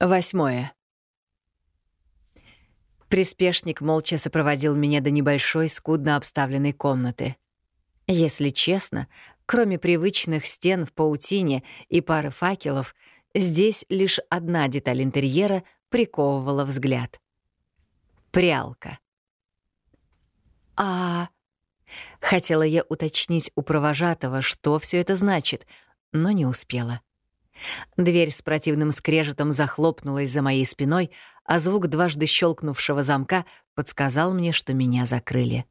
Восьмое. Приспешник молча сопроводил меня до небольшой, скудно обставленной комнаты. Если честно, кроме привычных стен в паутине и пары факелов, здесь лишь одна деталь интерьера приковывала взгляд. Прялка. А... Хотела я уточнить у провожатого, что все это значит, но не успела. Дверь с противным скрежетом захлопнулась за моей спиной, а звук дважды щелкнувшего замка подсказал мне, что меня закрыли.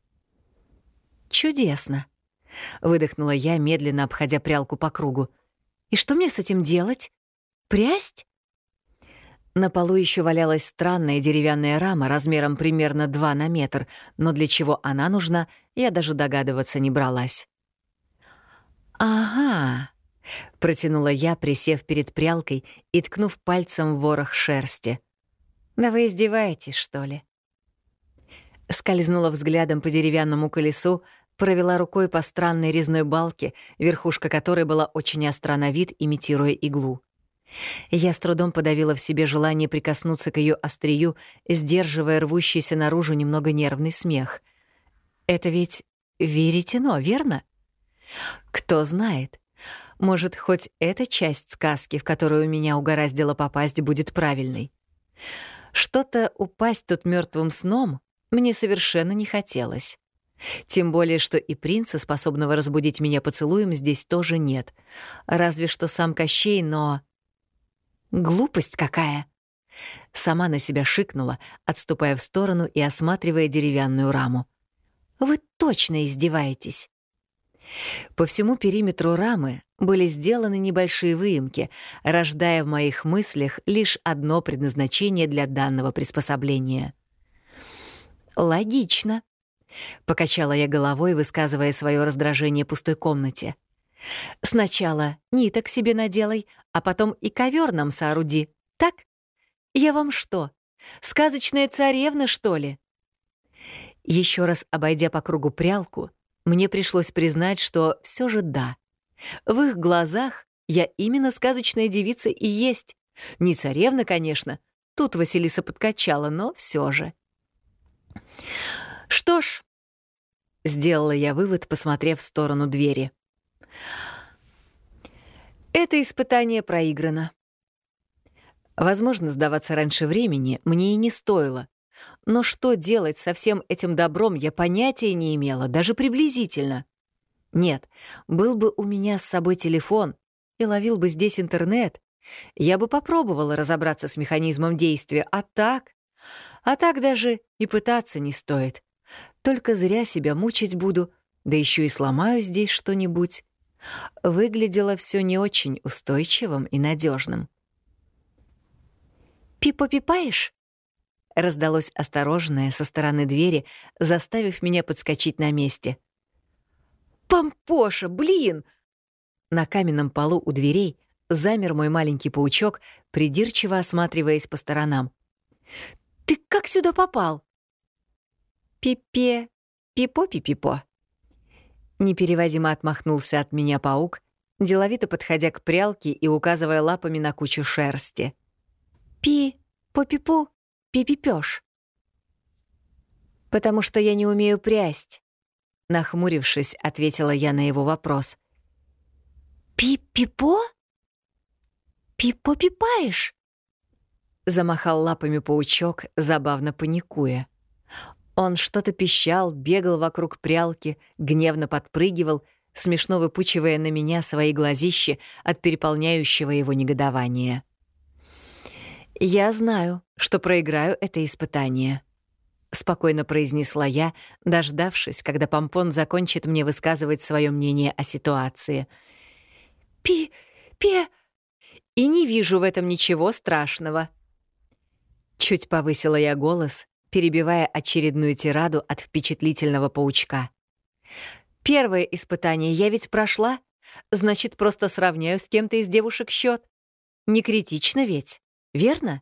«Чудесно!» — выдохнула я, медленно обходя прялку по кругу. «И что мне с этим делать? Прясть?» На полу еще валялась странная деревянная рама размером примерно 2 на метр, но для чего она нужна, я даже догадываться не бралась. «Ага», — протянула я, присев перед прялкой и ткнув пальцем в ворох шерсти. «Да вы издеваетесь, что ли?» Скользнула взглядом по деревянному колесу, провела рукой по странной резной балке, верхушка которой была очень остра на вид, имитируя иглу. Я с трудом подавила в себе желание прикоснуться к ее острию, сдерживая рвущийся наружу немного нервный смех. «Это ведь веретено, верно?» «Кто знает, может, хоть эта часть сказки, в которую меня угораздило попасть, будет правильной. Что-то упасть тут мертвым сном мне совершенно не хотелось. Тем более, что и принца, способного разбудить меня поцелуем, здесь тоже нет. Разве что сам Кощей, но... Глупость какая! Сама на себя шикнула, отступая в сторону и осматривая деревянную раму. «Вы точно издеваетесь!» По всему периметру рамы были сделаны небольшие выемки, рождая в моих мыслях лишь одно предназначение для данного приспособления. «Логично», — покачала я головой, высказывая свое раздражение пустой комнате. «Сначала ниток себе наделай, а потом и ковер нам сооруди, так? Я вам что, сказочная царевна, что ли?» Еще раз обойдя по кругу прялку, мне пришлось признать, что все же да. В их глазах я именно сказочная девица и есть. Не царевна, конечно. Тут Василиса подкачала, но все же. Что ж, сделала я вывод, посмотрев в сторону двери. Это испытание проиграно. Возможно, сдаваться раньше времени мне и не стоило. Но что делать со всем этим добром, я понятия не имела, даже приблизительно. Нет, был бы у меня с собой телефон и ловил бы здесь интернет, я бы попробовала разобраться с механизмом действия, а так... А так даже и пытаться не стоит. Только зря себя мучить буду, да еще и сломаю здесь что-нибудь. Выглядело все не очень устойчивым и надежным. «Пипо-пипаешь?» Раздалось осторожное со стороны двери, заставив меня подскочить на месте. «Пампоша, блин!» На каменном полу у дверей замер мой маленький паучок, придирчиво осматриваясь по сторонам. «Ты как сюда попал?» «Пипе, пипо-пипипо». Непереводимо отмахнулся от меня паук, деловито подходя к прялке и указывая лапами на кучу шерсти. «Пи, по-пипу, пипипёшь». «Потому что я не умею прясть», — нахмурившись, ответила я на его вопрос. «Пи-пипо? Пипо-пипаешь?» Замахал лапами паучок, забавно паникуя. Он что-то пищал, бегал вокруг прялки, гневно подпрыгивал, смешно выпучивая на меня свои глазищи от переполняющего его негодования. «Я знаю, что проиграю это испытание», — спокойно произнесла я, дождавшись, когда Помпон закончит мне высказывать свое мнение о ситуации. «Пи... пе...» «И не вижу в этом ничего страшного». Чуть повысила я голос, перебивая очередную тираду от впечатлительного паучка. «Первое испытание я ведь прошла, значит, просто сравняю с кем-то из девушек счет. Не критично ведь, верно?»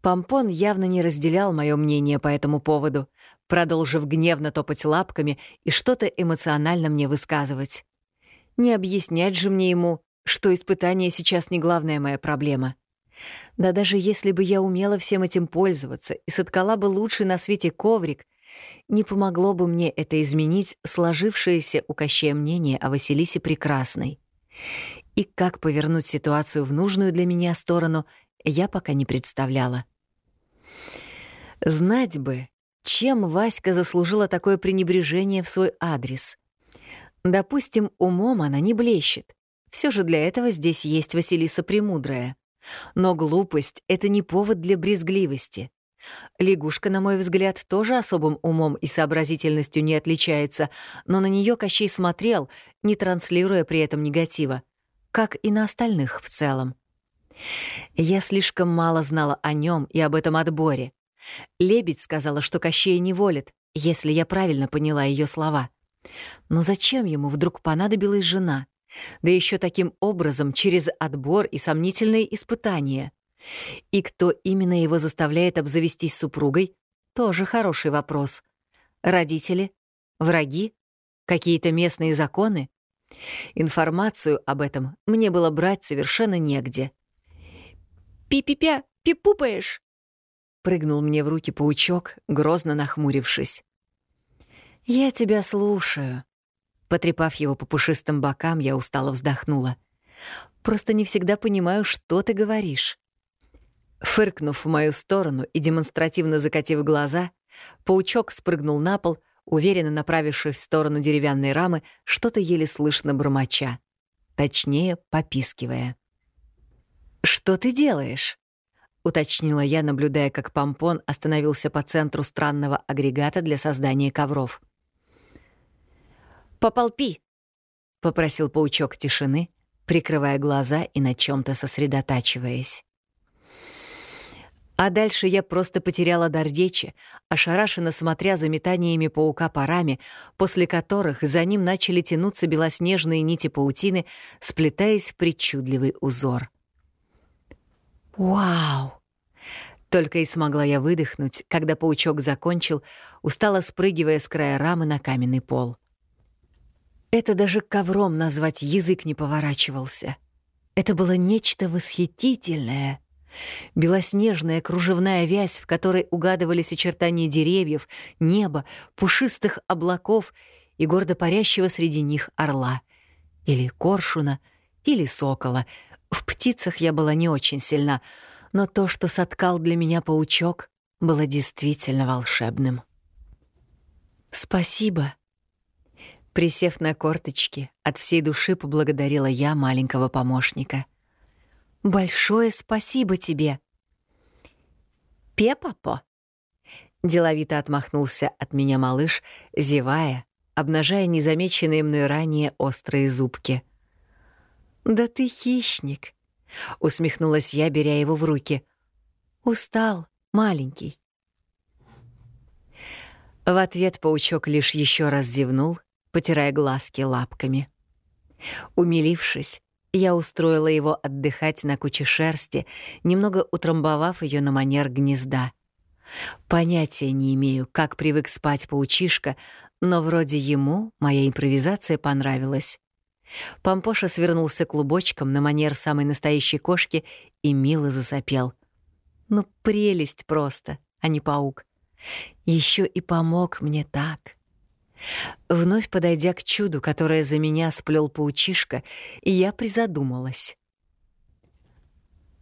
Помпон явно не разделял мое мнение по этому поводу, продолжив гневно топать лапками и что-то эмоционально мне высказывать. Не объяснять же мне ему, что испытание сейчас не главная моя проблема. Да даже если бы я умела всем этим пользоваться и соткала бы лучший на свете коврик, не помогло бы мне это изменить сложившееся у Кощея мнение о Василисе Прекрасной. И как повернуть ситуацию в нужную для меня сторону, я пока не представляла. Знать бы, чем Васька заслужила такое пренебрежение в свой адрес. Допустим, умом она не блещет. Все же для этого здесь есть Василиса Премудрая. Но глупость — это не повод для брезгливости. Лягушка, на мой взгляд, тоже особым умом и сообразительностью не отличается, но на нее Кощей смотрел, не транслируя при этом негатива, как и на остальных в целом. Я слишком мало знала о нем и об этом отборе. Лебедь сказала, что Кощея не волит, если я правильно поняла ее слова. Но зачем ему вдруг понадобилась жена? Да еще таким образом, через отбор и сомнительные испытания. И кто именно его заставляет обзавестись супругой, тоже хороший вопрос. Родители? Враги? Какие-то местные законы? Информацию об этом мне было брать совершенно негде. «Пи-пи-пя, пипупаешь!» Прыгнул мне в руки паучок, грозно нахмурившись. «Я тебя слушаю». Потрепав его по пушистым бокам, я устало вздохнула. «Просто не всегда понимаю, что ты говоришь». Фыркнув в мою сторону и демонстративно закатив глаза, паучок спрыгнул на пол, уверенно направившись в сторону деревянной рамы, что-то еле слышно бормоча. Точнее, попискивая. «Что ты делаешь?» — уточнила я, наблюдая, как помпон остановился по центру странного агрегата для создания ковров. «Пополпи!» — попросил паучок тишины, прикрывая глаза и на чем то сосредотачиваясь. А дальше я просто потеряла дар речи, ошарашенно смотря за метаниями паука парами, после которых за ним начали тянуться белоснежные нити паутины, сплетаясь в причудливый узор. «Вау!» Только и смогла я выдохнуть, когда паучок закончил, устало спрыгивая с края рамы на каменный пол. Это даже ковром назвать язык не поворачивался. Это было нечто восхитительное. Белоснежная кружевная вязь, в которой угадывались очертания деревьев, неба, пушистых облаков и гордо парящего среди них орла. Или коршуна, или сокола. В птицах я была не очень сильна, но то, что соткал для меня паучок, было действительно волшебным. «Спасибо», Присев на корточки, от всей души поблагодарила я маленького помощника. «Большое спасибо тебе!» «Пепапо!» Деловито отмахнулся от меня малыш, зевая, обнажая незамеченные мной ранее острые зубки. «Да ты хищник!» — усмехнулась я, беря его в руки. «Устал, маленький». В ответ паучок лишь еще раз зевнул потирая глазки лапками. Умилившись, я устроила его отдыхать на куче шерсти, немного утрамбовав ее на манер гнезда. Понятия не имею, как привык спать паучишка, но вроде ему моя импровизация понравилась. Пампоша свернулся клубочком на манер самой настоящей кошки и мило засопел. Ну, прелесть просто, а не паук. Еще и помог мне так. Вновь подойдя к чуду, которое за меня сплел паучишка, я призадумалась.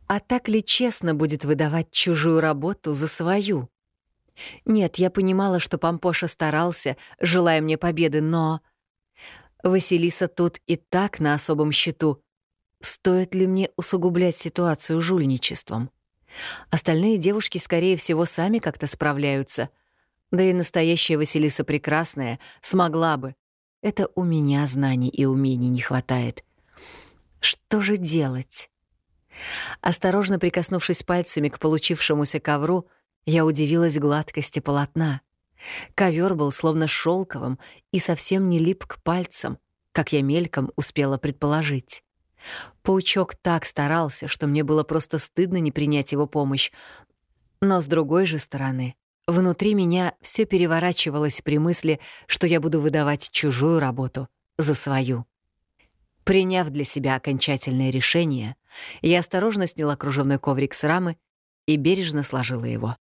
А так ли честно будет выдавать чужую работу за свою? Нет, я понимала, что Пампоша старался, желая мне победы, но... Василиса тут и так на особом счету. Стоит ли мне усугублять ситуацию жульничеством? Остальные девушки, скорее всего, сами как-то справляются — да и настоящая Василиса Прекрасная смогла бы. Это у меня знаний и умений не хватает. Что же делать? Осторожно прикоснувшись пальцами к получившемуся ковру, я удивилась гладкости полотна. Ковер был словно шелковым и совсем не лип к пальцам, как я мельком успела предположить. Паучок так старался, что мне было просто стыдно не принять его помощь. Но с другой же стороны, Внутри меня все переворачивалось при мысли, что я буду выдавать чужую работу за свою. Приняв для себя окончательное решение, я осторожно сняла кружевной коврик с рамы и бережно сложила его.